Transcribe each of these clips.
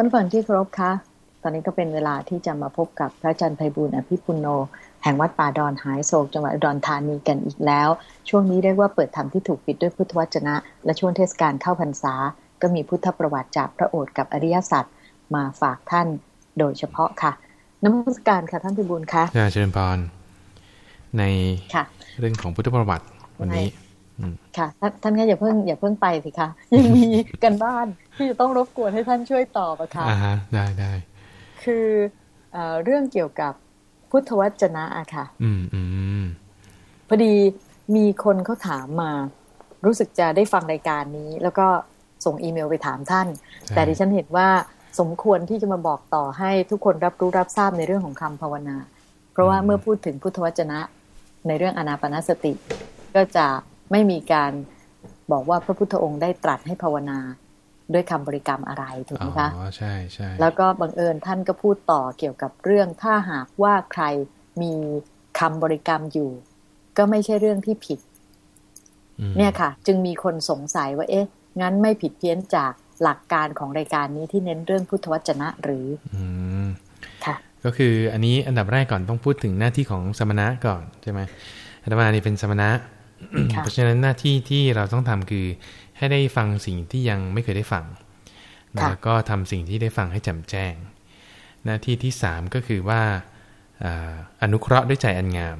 ท่านฟังที่เคารพคะตอนนี้ก็เป็นเวลาที่จะมาพบกับพระอาจารย์ไพบุญอภิปุโน แห่งวัดป่าดอนหายโศกจังหวัดอุดรธานีกันอีกแล้ว ช่วงนี้เรียกว่าเปิดธรรมที่ถูกปิดด้วยพุทธวจนะ และช่วงเทศกาลเข้าพรรษา ก็มีพุทธประวัติจากพระโอษฐ์กับอริยสัจมาฝากท่านโดยเฉพาะค่ะน้ำมัสการค่ะท่านพิบูลค่ะอาจารย์พรในค่ะเรื่องของพุทธประวัติวันนี้ ค่ะท่านท่านก็อย่าเพิ่งอย่าเพิ่งไปสิคะยังมีกันบ้านที่จะต้องรบกวนให้ท่านช่วยตอบอะค่ะอ่าฮะได้ได้คือเอ่อเรื่องเกี่ยวกับพุทธวจนะอะค่ะ อืมอืมพอดีมีคนเขาถามมา รู้สึกจะได้ฟังรายการนี้ แล้วก็ส่งอีเมลไปถามท่าน แต่ดิฉันเห็นว่าสมควรที่จะมาบอกต่อให้ทุกคนรับรู้รับทราบในเรื่องของคำภาวนา เพราะว่าเมื่อพูดถึงพุทธวจนะในเรื่องอนาปนสติ ก็จะ ไม่มีการบอกว่าพระพุทธองค์ได้ตรัสให้ภาวนาด้วยคำบริกรรมอะไรถูกไหมคะอ๋อใช่ใช่แล้วก็บังเอิญท่านก็พูดต่อเกี่ยวกับเรื่องถ้าหากว่าใครมีคำบริกรรมอยู่ ก็ไม่ใช่เรื่องที่ผิดอืมเนี่ยค่ะ จึงมีคนสงสัยว่า เอ๊ะ งั้นไม่ผิดเพี้ยนจากหลักการของรายการนี้ที่เน้นเรื่องพุทธวจนะหรืออืมค่ะ ก็คืออันนี้อันดับแรกก่อนต้องพูดถึงหน้าที่ของสมณะก่อนใช่ไหมอาตมานี่เป็นสมณะค่ะ เพราะฉะนั้นหน้าที่ที่เราต้องทำคือให้ได้ฟังสิ่งที่ยังไม่เคยได้ฟังนะแล้วก็ทำสิ่งที่ได้ฟังให้แจ่มแจ้ง หน้าที่ที่สามก็คือว่าอ่าอนุเคราะห์ด้วยใจอันงาม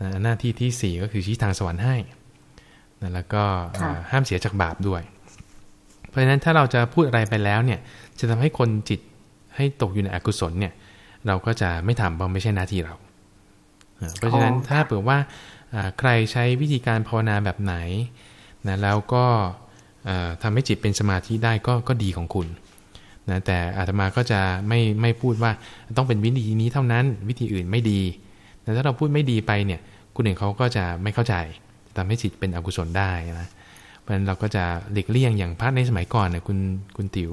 นะหน้าที่ที่สี่ก็คือชี้ทางสวรรค์ให้นะแล้วก็อ่าห้ามเสียจากบาปด้วย เพราะฉะนั้นถ้าเราจะพูดอะไรไปแล้วเนี่ย จะทำให้คนจิตให้ตกอยู่ในอกุศลเนี่ย เราก็จะไม่ทำเพราะไม่ใช่หน้าที่เราอ่าเพราะฉะนั้นอ๋อถ้าเผื่อว่าอ่า ใครใช้วิธีการภาวนาแบบไหนนะแล้วก็อ่าทำให้จิตเป็นสมาธิได้ก็ก็ดีของคุณนะแต่อาตมาก็จะไม่ไม่พูดว่าต้องเป็นวิธีนี้เท่านั้นวิธีอื่นไม่ดีแต่ถ้าเราพูดไม่ดีไปเนี่ยคนอื่นเขาก็จะไม่เข้าใจทำให้จิตเป็นอกุศลได้นะเพราะฉะนั้นเราก็จะหลีกเลี่ยงอย่างพระในสมัยก่อนเนี่ยคุณคุณติ๋ว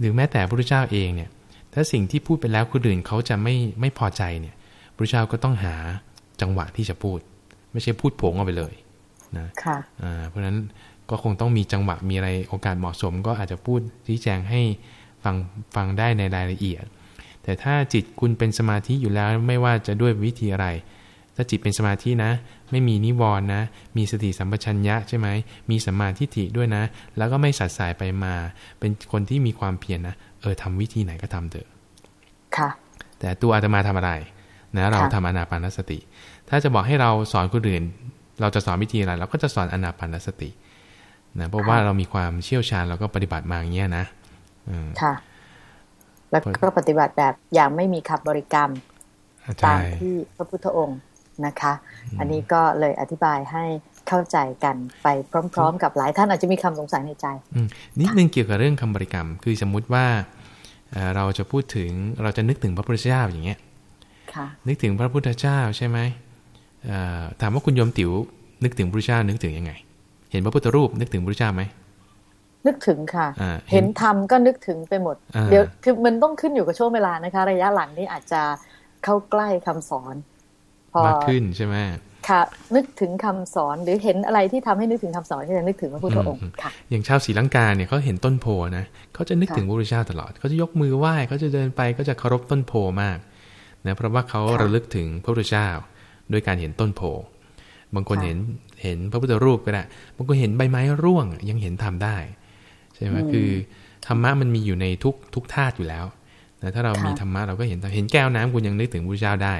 หรือแม้แต่พระพุทธเจ้าเองเนี่ยถ้าสิ่งที่พูดไปแล้วคนอื่นเขาจะไม่ไม่พอใจเนี่ยพระพุทธเจ้าก็ต้องหา จังหวะที่จะพูด ไม่ใช่พูดโผงออกไปเลยนะค่ะอ่าเพราะฉะนั้นก็คงต้องมีจังหวะมีอะไรโอกาสเหมาะสม ก็อาจจะพูดชี้แจงให้ฟังฟังได้ในรายละเอียด แต่ถ้าจิตคุณเป็นสมาธิอยู่แล้วไม่ว่าจะด้วยวิธีอะไร ถ้าจิตเป็นสมาธินะ ไม่มีนิวรณ์นะ มีสติสัมปชัญญะใช่ไหมมีสัมมาทิฏฐิด้วยนะ แล้วก็ไม่สัดสายไปมา เป็นคนที่มีความเพียรนะเออทำวิธีไหนก็ทำเถอะค่ะ แต่ตัวอาตมาทำอะไร นะเราค่ะทำอนาปานสติ ถ้าจะบอกให้เราสอนคนอื่น เราจะสอนวิธีอะไรเราก็จะสอนอนาปานสตินะเพราะว่าเรามีความเชี่ยวชาญเราก็ปฏิบัติมาอย่างเงี้ยนะอืมค่ะ แล้วก็ปฏิบัติแบบอย่างไม่มีคำบริกรรมใช่ตามที่พระพุทธองค์นะคะ อันนี้ก็เลยอธิบายให้เข้าใจกันไปพร้อม ๆ กับหลายท่านอาจจะมีคำสงสัยในใจอืมนิดนึงเกี่ยวกับเรื่องคำบริกรรม คือสมมุติว่าเอ่อเราจะพูดถึงเราจะนึกถึงพระพุทธเจ้าอย่างเงี้ยค่ะ นึกถึงพระพุทธเจ้าใช่ไหมเอ่อถามว่าคุณโยมติ๋ว นึกถึงพระพุทธเจ้านึกถึงยังไง เห็นพระพุทธรูปนึกถึงพระพุทธเจ้าไหมนึกถึงค่ะอ่าเห็นธรรมก็นึกถึงไปหมดอ่าเดี๋ยวคือมันต้องขึ้นอยู่กับช่วงเวลานะคะ ระยะหลังนี้อาจจะเข้าใกล้คำสอน พอมากขึ้นใช่ไหมค่ะ นึกถึงคำสอนหรือเห็นอะไรที่ทำให้นึกถึงคำสอนก็จะนึกถึงพระพุทธองค์อืมค่ะ อย่างชาวศรีลังกาเนี่ยเขาเห็นต้นโพนะเขาจะนึกค่ะถึงพระพุทธเจ้าตลอดเขาจะยกมือไหว้เขาจะเดินไปก็จะเคารพต้นโพมาก นะเพราะว่าเขาค่ะระลึกถึงพระพุทธเจ้าด้วยการเห็นต้นโพบางคนค่ะเห็นเห็นพระพุทธรูปก็ได้บางคนเห็นใบไม้ร่วงยังเห็นทำได้ใช่ไหมอืมคือธรรมะมันมีอยู่ในทุกทุกธาตุอยู่แล้วนะถ้าเราค่ะมีธรรมะเราก็เห็นเห็นแก้วน้ำคุณยังนึกถึงพระพุทธเจ้าได้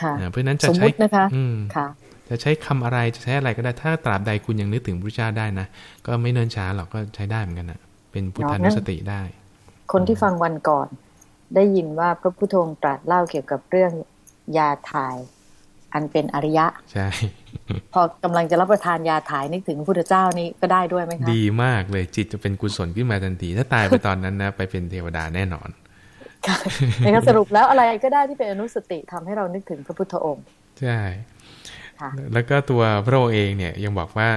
ค่ะนะเพราะฉะนั้นจะสมใช้มุตินะคะอืมค่ะจะใช้คำอะไรจะใช้อะไรก็ได้ถ้าตราบใดคุณยังนึกถึงพระพุทธเจ้าได้นะก็ไม่เนินช้าหรอกก็ใช้ได้เหมือนกันนะเป็นพุทธานุสติได้ คนที่ฟังวันก่อน ได้ยินว่าพระพุทธองค์ตรัสเล่าเกี่ยวกับเรื่องยาถ่าย อันเป็นอริยะ ใช่ พอกำลังจะรับประทานยาถ่ายนึกถึงพระพุทธเจ้านี่ก็ได้ด้วยไหมคะดีมากเลยจิตจะเป็นกุศลขึ้นมาทันที ถ้าตายไปตอนนั้นนะ ไปเป็นเทวดาแน่นอนค่ะนะคะสรุปแล้วอะไรก็ได้ที่เป็นอนุสติทำให้เรานึกถึงพระพุทธองค์ ใช่ค่ะแล้วก็ตัวพระองค์เองเนี่ยยังบอกว่า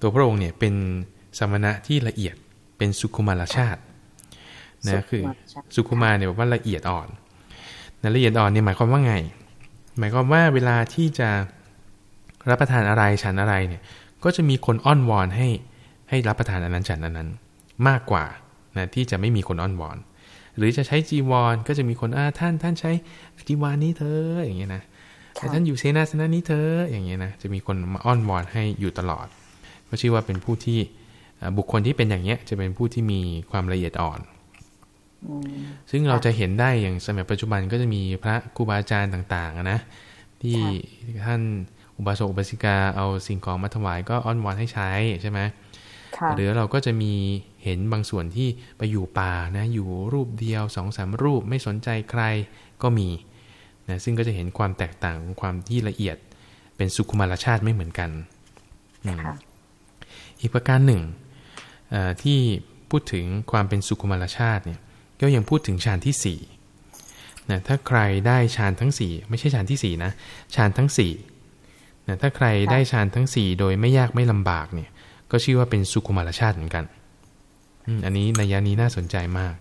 ตัวพระองค์เนี่ยเป็นสมณะที่ละเอียดเป็นสุขุมารชาติ นะคือสุขุมารเนี่ยบอกว่าละเอียดอ่อนนะละเอียดอ่อนเนี่ยหมายความว่าไง หมายความว่าเวลาที่จะรับประทานอะไรฉันอะไรเนี่ยก็จะมีคนอ้อนวอนให้ให้รับประทานอันนั้นฉันอันนั้น มากกว่านะที่จะไม่มีคนอ้อนวอน หรือจะใช้จีวรก็จะมีคนอ่าท่านท่านใช้จีวรนี้เธออย่างเงี้ยนะแต่ท่านอยู่เสนาสนะนี้เธออย่างเงี้ยนะจะมีคนมาอ้อนวอนให้อยู่ตลอด ก็ชื่อว่าเป็นผู้ที่บุคคลที่เป็นอย่างเงี้ยจะเป็นผู้ที่มีความละเอียดอ่อน ซึ่งเราจะเห็นได้อย่างสมัยปัจจุบันก็จะมีพระครูบาอาจารย์ต่างๆนะที่ท่านอุบาสกอุบาสิกาเอาสิ่งของมาถวายก็อ้อนวอนให้ใช้ใช่ไหมหรือเราก็จะมีเห็นบางส่วนที่ไปอยู่ป่านะอยู่รูปเดียวสองสามรูปไม่สนใจใครก็มีนะซึ่งก็จะเห็นความแตกต่างความที่ละเอียดเป็นสุขุมารชาติไม่เหมือนกันอีกประการหนึ่งที่พูดถึงความเป็นสุขุมารชาติเนี่ย ก็ยังพูดถึงฌานที่สี่นะถ้าใครได้ฌานทั้งสี่ไม่ใช่ฌานที่สี่นะฌานทั้งสี่นะถ้าใครได้ฌานทั้งสี่โดยไม่ยากไม่ลำบากเนี่ย ก็ชื่อว่าเป็นสุขุมารชาติเหมือนกันอันนี้ในยานี้น่าสนใจมาก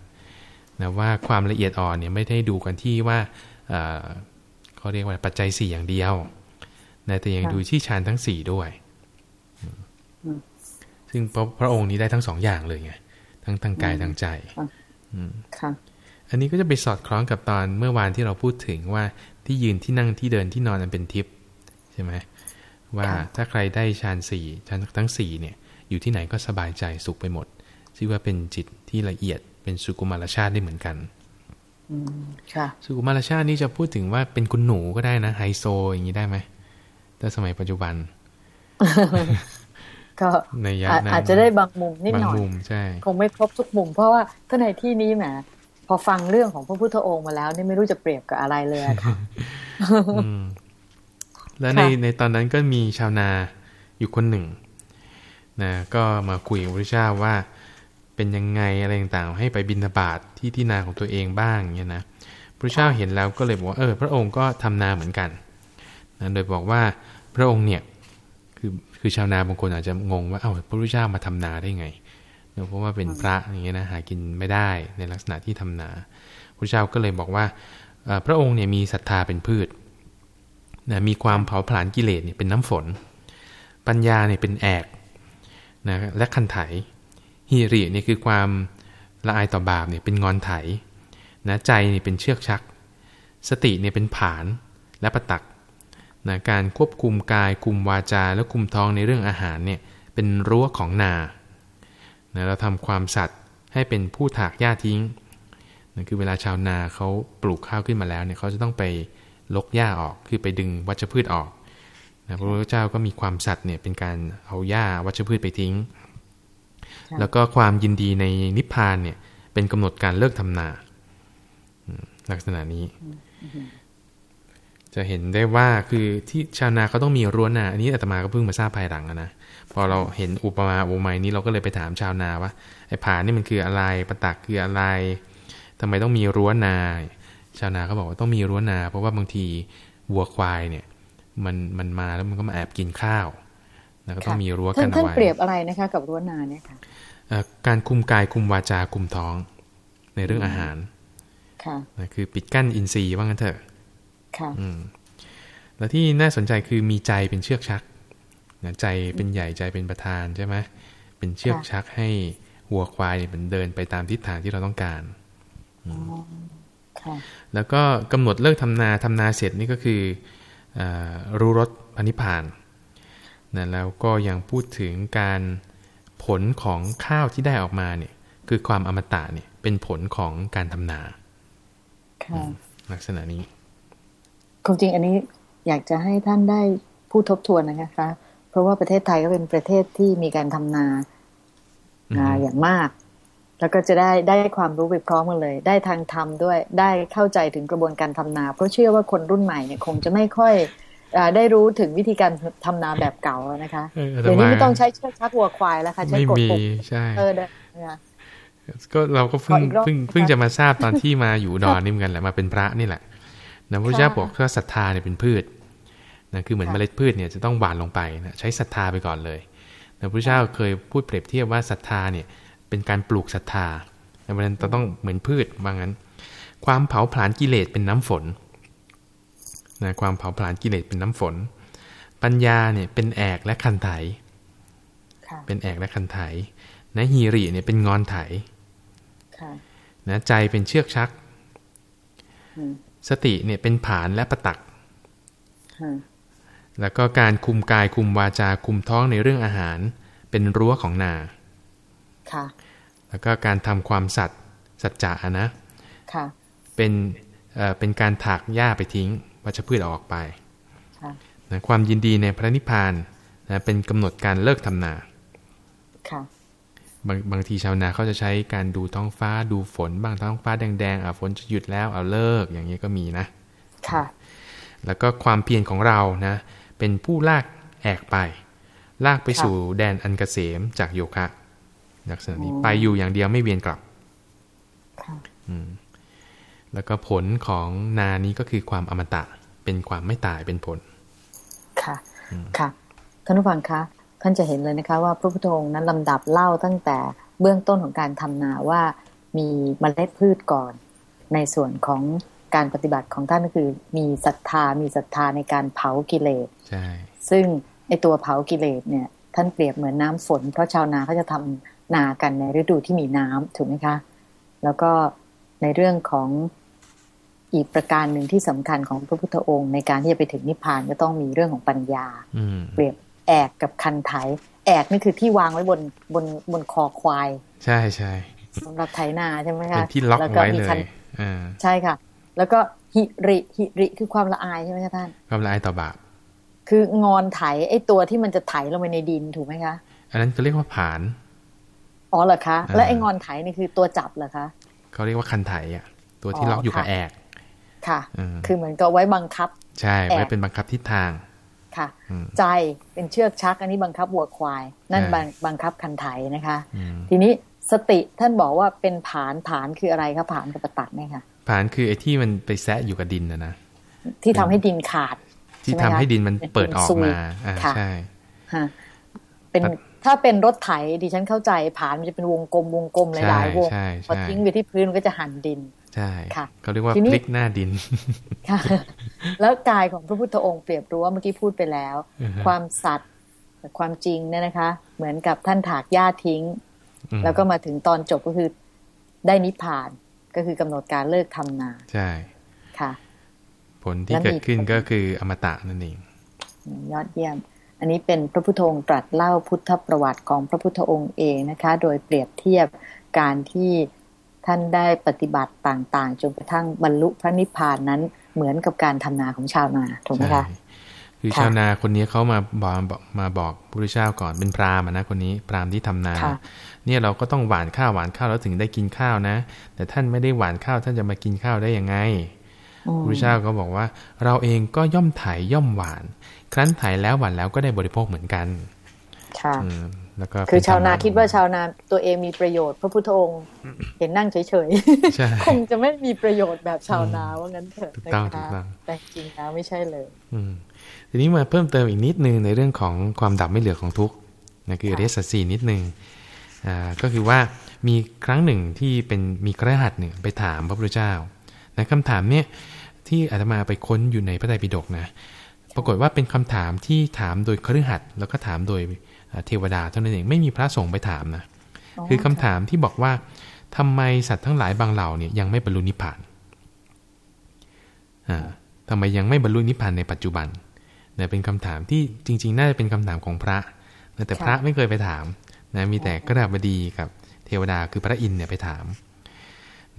นะว่าความละเอียดอ่อนเนี่ยไม่ได้ดูกันที่ว่าเขาเรียกว่าปัจจัยสี่อย่างเดียวนะแต่ยังดูที่ฌานทั้งสี่ด้วย ซึ่งพระพระองค์นี้ได้ทั้งสองอย่างเลยไงทั้งทางกายทางใจ อันนี้ก็จะไปสอดคล้องกับตอนเมื่อวานที่เราพูดถึงว่าที่ยืนที่นั่งที่เดินที่นอนนันเป็นทิพย์ใช่ไหมว่าถ้าใครได้ฌานสี่ฌานทั้งสี่เนี่ย อยู่ที่ไหนก็สบายใจสุขไปหมดชื่อว่าเป็นจิตที่ละเอียดเป็นสุกุมารชาติได้เหมือนกันสุกุมารชาตินี้จะพูดถึงว่าเป็นคุณหนูก็ได้นะไฮโซอย่างนี้ได้ไหมแต่สมัยปัจจุบัน ก็ในยะอาจจะได้บางมุมนิดหน่อยคงไม่ครบทุกมุม เพราะว่าถ้าในที่นี้แหมพอฟังเรื่องของพระพุทธองค์มาแล้วนี่ไม่รู้จะเปรียบกับอะไรเลยค่ะแล้วในในตอนนั้นก็มีชาวนาอยู่คนหนึ่งนะก็มาคุยกับพระเจ้าว่า เป็นยังไงอะไรต่างๆให้ไปบินบาตที่ที่นาของตัวเองบ้างเนี่ยนะพระเจ้าเห็นแล้วก็เลยบอกว่าเออพระองค์ก็ทำนาเหมือนกันนะโดยบอกว่าพระองค์เนี่ยคือ คือชาวนาบางคนอาจจะงงว่าเอ้าพระพุทธเจ้ามาทำนาได้ไงเพราะว่าเป็นพระอย่างเงี้ยนะหากินไม่ได้ในลักษณะที่ทำนาพระเจ้าก็เลยบอกว่าพระองค์เนี่ยมีศรัทธาเป็นพืชนะมีความเผาผลาญกิเลสเนี่ยเป็นน้ำฝน ปัญญาเนี่ยเป็นแอกนะและคันไถฮิริเนี่ยคือความละอายต่อบาปเนี่ยเป็นงอนไถนะใจเนี่ยเป็นเชือกชัก สติเนี่ยเป็นผานและประตัก นะการควบคุมกายคุมวาจาและคุมท้องในเรื่องอาหารเนี่ยเป็นรั้วของนานะเราทำความสัตย์ให้เป็นผู้ถากหญ้าทิ้งนะคือเวลาชาวนาเขาปลูกข้าวขึ้นมาแล้วเนี่ยเขาจะต้องไปลกหญ้าออก คือไปดึงวัชพืชออกนะพระพุทธเจ้าก็มีความสัตย์เนี่ยเป็นการเอาหญ้าวัชพืชไปทิ้ง แล้วก็ความยินดีในนิพพานเนี่ยเป็นกำหนดการเลิกทำนาลักษณะนี้ จะเห็นได้ว่าคือที่ชาวนาเขาต้องมีรั้วนา อันนี้อาตมาก็เพิ่งมาทราบภายหลังนะพอเราเห็นอุปมาอุปไมยนี้เราก็เลยไปถามชาวนาว่าไอ้ผานี่มันคืออะไรปตักคืออะไรทำไมต้องมีรั้วนา ชาวนาเขาบอกว่าต้องมีรั้วนา เพราะว่าบางทีวัวควายเนี่ย มันมันมาแล้วมันก็มาแอบกินข้าวแล้วก็ต้องมีรั้วกันเอาไว้ท่านเปรียบอะไรนะคะกับรั้วนาเนี่ยค่ะการคุมกายคุมวาจาคุมท้องในเรื่องอาหารค่ะคือปิดกั้นอินทรีย์ว่างั้นเถอะ ค่ะแล้วที่น่าสนใจคือมีใจเป็นเชือกชักนะใจเป็นใหญ่ใจเป็นประธานใช่ไหมเป็นเชือกชักให้วัวควายเนี่ยมันเดินไปตามทิศทางที่เราต้องการแล้วก็กำหนดเลิกทำนาทำนาเสร็จนี่ก็คืออรู้รสพันิพานนะแล้วก็ยังพูดถึงการผลของข้าวที่ได้ออกมาเนี่ย คือความอมตะเนี่ยเป็นผลของการทำนาลักษณะนี้ ความจริงอันนี้อยากจะให้ท่านได้พูดทบทวนนะคะ เพราะว่าประเทศไทยก็เป็นประเทศที่มีการทำนาอย่างมาก แล้วก็จะได้ได้ความรู้ไปพร้อมกันเลย ได้ทางธรรมด้วยได้เข้าใจถึงกระบวนการทำนา เพราะเชื่อว่าคนรุ่นใหม่เนี่ยคงจะไม่ค่อยอได้รู้ถึงวิธีการทำนาแบบเก่านะคะเดี๋ยวนี้ไม่ต้องใช้เชือกชักวัวควายแล้วค่ะใช้กดปุ่มใช่เออเด้ก็เราก็เพิ่งเพิ่งเพิ่งจะมาทราบตอนที่มาอยู่ดอนนี่เหมือนกันแหละมาเป็นพระนี่แหละ นะพระเจ้าบอกว่าศรัทธาเนี่ยเป็นพืชนะคือเหมือนเมล็ดพืชเนี่ยจะต้องหว่านลงไปนะใช้ศรัทธาไปก่อนเลยนะพระเจ้าเคยพูดเปรียบเทียบว่าศรัทธาเนี่ยเป็นการปลูกศรัทธาดังนั้นต้องเหมือนพืชว่างั้น ความเผาผลาญกิเลสเป็นน้ำฝนนะความเผาผลาญกิเลสเป็นน้ำฝน ปัญญาเนี่ยเป็นแอกและคันไถเป็นแอกและคันไถนะฮีริเนี่ยเป็นงอนไถค่ะนะใจเป็นเชือกชักอืม สติเนี่ยเป็นผานและประตักค่ะแล้วก็การคุมกายคุมวาจาคุมท้องในเรื่องอาหาร เป็นรั้วของนาค่ะแล้วก็การทำความสัตย์สัจจะนะค่ะเป็นเอ่อเป็นการถากหญ้าไปทิ้งวัชพืชออกไปค่ะนะความยินดีในพระนิพพานนะเป็นกำหนดการเลิกทำนาค่ะ บางบางทีชาวนาเขาจะใช้การดูท้องฟ้าดูฝน บ้างท้องฟ้าแดงๆอะฝนจะหยุดแล้วเอาเลิกอย่างนี้ยก็มีนะ ค่ะ แล้วก็ความเพียรของเรานะ เป็นผู้ลากแอกไป ลากไปค่ะสู่แดนอันเกษมจากโยคะลักษณะนี้อืมไปอยู่อย่างเดียวไม่เวียนกลับค่ะอืมแล้วก็ผลของนานี้ก็คือความอมตะเป็นความไม่ตายเป็นผล ค่ะ ค่ะท่านผู้ฟังคะ ท่านจะเห็นเลยนะคะว่าพระพุทธองค์นั้นลำดับเล่าตั้งแต่เบื้องต้นของการทำนาว่ามีเมล็ดพืชก่อน ในส่วนของการปฏิบัติของท่านก็คือมีศรัทธา มีศรัทธาในการเผากิเลสใช่ซึ่งไอตัวเผากิเลสเนี่ย ท่านเปรียบเหมือนน้ำฝน เพราะชาวนาเขาจะทำนากันในฤดูที่มีน้ำถูกไหมคะ แล้วก็ในเรื่องของอีกประการหนึ่งที่สำคัญของพระพุทธองค์ ในการที่จะไปถึงนิพพานก็ต้องมีเรื่องของปัญญาอืมเปรียบ แอกกับคันไถ แอกนี่คือที่วางไว้บนบนบนคอควาย ใช่ใช่สำหรับไถนาใช่ไหมเป็คะนที่ล็อกแล้วไว้มีเลคันยอ่าใช่ค่ะ แล้วก็หิริหิริคือความละอายใช่ไหมคะท่าน ความละอายต่อบาปคืองอนไถไอ้ตัวที่มันจะไถลงไปในดินถูกไหมคะอันนั้นก็เรียกว่าผานอ๋อเหรอคะอ่าแล้วไอ้งอนไถนี่คือตัวจับเหรอคะเขาเรียกว่าคันไถอะ ตัวที่อ๋อล็อกอยู่กับค่ะแอก ค่ะอืมคือเหมือนกับไว้บังคับ ใช่แอกไว้เป็นบังคับทิศทาง ค่ะอืมใจเป็นเชือกชัก อันนี้บังคับวัวควาย นั่นใช่บังบังคับคันไถนะคะอืมทีนี้สติท่านบอกว่าเป็นผานผานคืออะไรคะผานกับประตักเนี่ยค่ะผานคือไอ้ที่มันไปแซะอยู่กับดินนะนะที่ทำให้ดินขาด ที่ใช่ทำไหมคะให้ดินมันเป็นเปิดออกซุยมาอ่าค่ะใช่ฮะเป็นครับถ้าเป็นรถไถดิฉันเข้าใจผานมันจะเป็นวงกลมวงกลมหใช่ลายๆวงใช่พอใช่ทิ้งไปที่พื้นมันก็จะหั่นดิน ใช่ค่ะเขาเรียกว่าทีนี้พลิกหน้าดินค่ะแล้วกายของพระพุทธองค์เปรียบรู้ว่าเมื่อกี้พูดไปแล้วอือฮะความสัตย์กับความจริงเนี่ยนะคะ เหมือนกับท่านถากหญ้าทิ้งอืมแล้วก็มาถึงตอนจบก็คือได้นิพพานก็คือกำหนดการเลิกทำนา ใช่ค่ะ ผลที่แล้วมีเกิดขึ้นผลก็คืออมตะนั่นเองยอดเยี่ยม อันนี้เป็นพระพุทธองค์ตรัสเล่าพุทธประวัติของพระพุทธองค์เองนะคะ โดยเปรียบเทียบการที่ ท่านได้ปฏิบัติต่างๆ จนกระทั่งบรรลุพระนิพพานนั้นเหมือนกับการทำนาของชาวนาถูกไหมใช่คะคือค่ะชาวนาคนนี้เขามาบอกบอกมาบอกพระพุทธเจ้าก่อนเป็นพราหมณ์อะนะคนนี้พราหมณ์ที่ทำนาค่ะเนี่ยเราก็ต้องหว่านข้าวหว่านข้าวแล้วถึงได้กินข้าวนะ แต่ท่านไม่ได้หว่านข้าวท่านจะมากินข้าวได้ยังไงอืพมระพุทธเจ้าก็บอกว่า เราเองก็ย่อมไถ่ายย่อมหวาน ครั้นไถ่ายแล้วหวานแล้วก็ได้บริโภคเหมือนกันค่ะอืม แล้วก็คือเป็ชาวนาธรรมะคิดว่าชาวนาตัวเองมีประโยชน์ พระพุทธองค์เห็นนั่งเฉยใช่ๆคงจะไม่มีประโยชน์แบบชาวนาว่างั้นเถอะถูกต้องนะถูกคะต้องแต่จริงแล้วไม่ใช่เลย อืมทีนี้มาเพิ่มเติมอีกนิดนึงในเรื่องของความดับไม่เหลือของทุกข์นะคืออริยสัจสี่นิดนึงอ่าก็คือว่ามีครั้งหนึ่งที่เป็นมีกระหัตหนึ่งไปถามพระพุทธเจ้านะคำถามเนี่ยที่อาตมาไปค้นอยู่ในพระไตรปิฎกนะ ปรากฏว่าเป็นคำถามที่ถามโดยคฤหัสถ์แล้วก็ถามโดยอ่า เทวดาเท่านั้นเองไม่มีพระสงฆ์ไปถามนะอ๋อคือคำถามที่บอกว่าทำไมสัตว์ทั้งหลายบางเหล่าเนี่ยยังไม่บรรลุนิพพานอ่าทำไมยังไม่บรรลุนิพพานในปัจจุบันเนี่ยเป็นคำถามที่จริง ๆ น่าจะเป็นคำถามของพระนะแต่พระไม่เคยไปถามนะมีแต่กระดาบดีกับเทวดาคือพระอินทร์เนี่ยไปถาม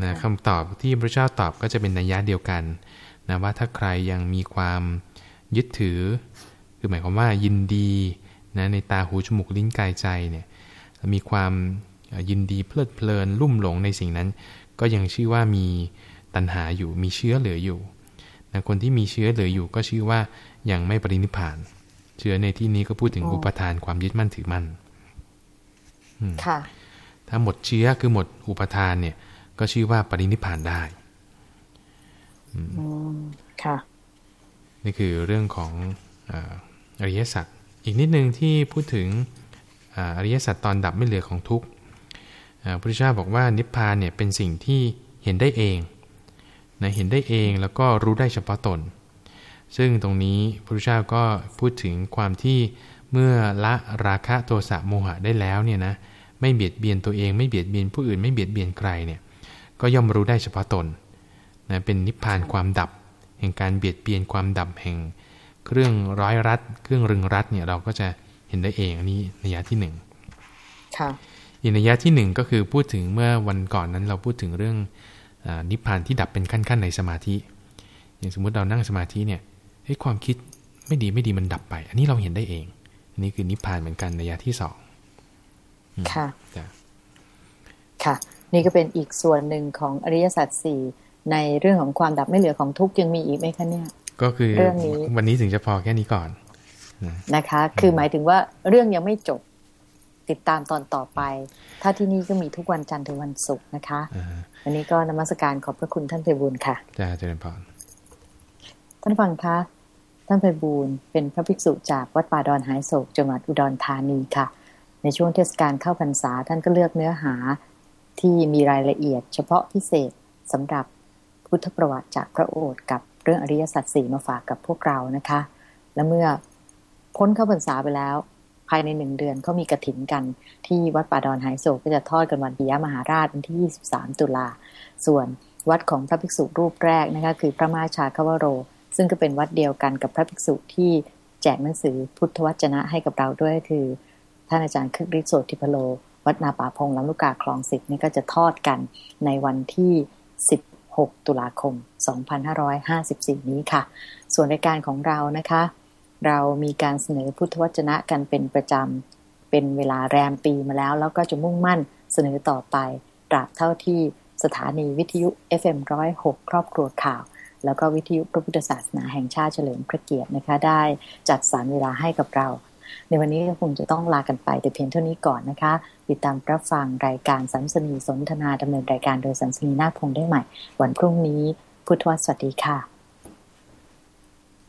นะคำตอบที่พระเจ้าตอบก็จะเป็นนัยยะเดียวกันนะว่าถ้าใครยังมีความยึดถือ คือหมายความว่ายินดี นะในตาหูจมูกลิ้นกายใจเนี่ยมีความยินดีเพลิดเพลินลุ่มหลงในสิ่งนั้น ก็ยังชื่อว่ามีตัณหาอยู่มีเชื้อเหลืออยู่นะคนที่มีเชื้อเหลืออยู่ก็ชื่อว่ายังไม่ปรินิพพาน เชื้อในที่นี้ก็พูดถึงอ๋ออุอุปทานความยึดมั่นถือมั่นค่ะถ้าหมดเชื้อคือหมดอุปทานเนี่ย ก็ชื่อว่าปรินิพพานได้อืมค่ะนี่คือเรื่องของเอ่ออริยสัจ อีกนิดนึงที่พูดถึงอริยสัจตอนดับไม่เหลือของทุกข์พระพุทธเจ้าบอกว่านิพพานเนี่ยเป็นสิ่งที่เห็นได้เองนะเห็นได้เองแล้วก็รู้ได้เฉพาะตน ซึ่งตรงนี้พระพุทธเจ้าก็พูดถึงความที่เมื่อละราคะโทสะโมหะได้แล้วเนี่ยนะไม่เบียดเบียนตัวเองไม่เบียดเบียนผู้อื่นไม่เบียดเบียนใครเนี่ยก็ย่อมรู้ได้เฉพาะตนนะเป็นนิพพานความดับ แห่งการเบียดเบียนความดับแห่ง เครื่องร้อยรัด เครื่องรึงรัดเนี่ยเราก็จะเห็นได้เองอันนี้นัยยะที่หนึ่งอีกนัยยะที่หนึ่งก็คือพูดถึงเมื่อวันก่อนนั้นเราพูดถึงเรื่องอนิพพานที่ดับเป็นขั้นๆในสมาธิ อย่างสมมุติเรานั่งสมาธิเนี่ยให้ความคิดไม่ดีไม่ดีมันดับไป อันนี้เราเห็นได้เอง อันนี้คือนิพพานเหมือนกันนัยยะที่สองค่ะค่ะ นี่ก็เป็นอีกส่วนหนึ่งของอริยสัจสี่ในเรื่องของความดับไม่เหลือของทุกยังมีอีกไหมคะเนี่ย ก็คือเรื่องนี้วันนี้ถึงจะพอแค่นี้ก่อนนะคะ คือหมายถึงว่าเรื่องยังไม่จบติดตามตอนต่อไป ถ้าที่นี่ก็มีทุกวันจันทร์ถึงวันศุกร์นะคะวันนี้ก็นมัสการขอบพระคุณท่านไพบูลค่ะจ้าเจริญพรท่านฟังคะท่านไพบูลเป็นพระภิกษุจากวัดป่าดอนหายโศกจังหวัดอุดรธานีค่ะ ในช่วงเทศกาลเข้าพรรษาท่านก็เลือกเนื้อหาที่มีรายละเอียด เฉพาะพิเศษสำหรับพุทธประวัติจากพระโอษฐ์กับ เรื่องอริยสัจสี่มาฝากกับพวกเรานะคะ และเมื่อพ้นเข้าพรรษาไปแล้ว ภายในหนึ่งเดือนเขามีกระถินกันที่วัดป่าดอนหายโศกก็จะทอดกันวันปิยมหาราชวันที่ 23 ตุลา ส่วนวัดของพระภิกษุรูปแรกนะคะคือพระมาชาคาวโร ซึ่งก็เป็นวัดเดียวกันกับพระภิกษุที่แจกหนังสือพุทธวจนะให้กับเราด้วยคือ ท่านอาจารย์คึกฤทธิ์โสติพโล วัดนาป่าพงลำลูกกาคลองสิบนี่ก็จะทอดกันในวันที่ 10 6 ตุลาคม 2554 นี้ค่ะ ส่วนรายการของเรานะคะ เรามีการเสนอพุทธวจนะกันเป็นประจำ เป็นเวลาแรมปีมาแล้ว แล้วก็จะมุ่งมั่นเสนอต่อไป ตราบเท่าที่สถานีวิทยุ FM106 ครอบครัวข่าว แล้วก็วิทยุพระพุทธศาสนาแห่งชาติเฉลิมพระเกียรตินะคะ ได้จัดสรรเวลาให้กับเรา ในวันนี้คงจะต้องลากันไปแต่เพียงเท่านี้ก่อนนะคะ ติดตามรับฟังรายการสัมสนีสนทนาดำเนินรายการโดยสัมสนีนาพงได้ใหม่ วันพรุ่งนี้ พุทธวสวัสดีค่ะ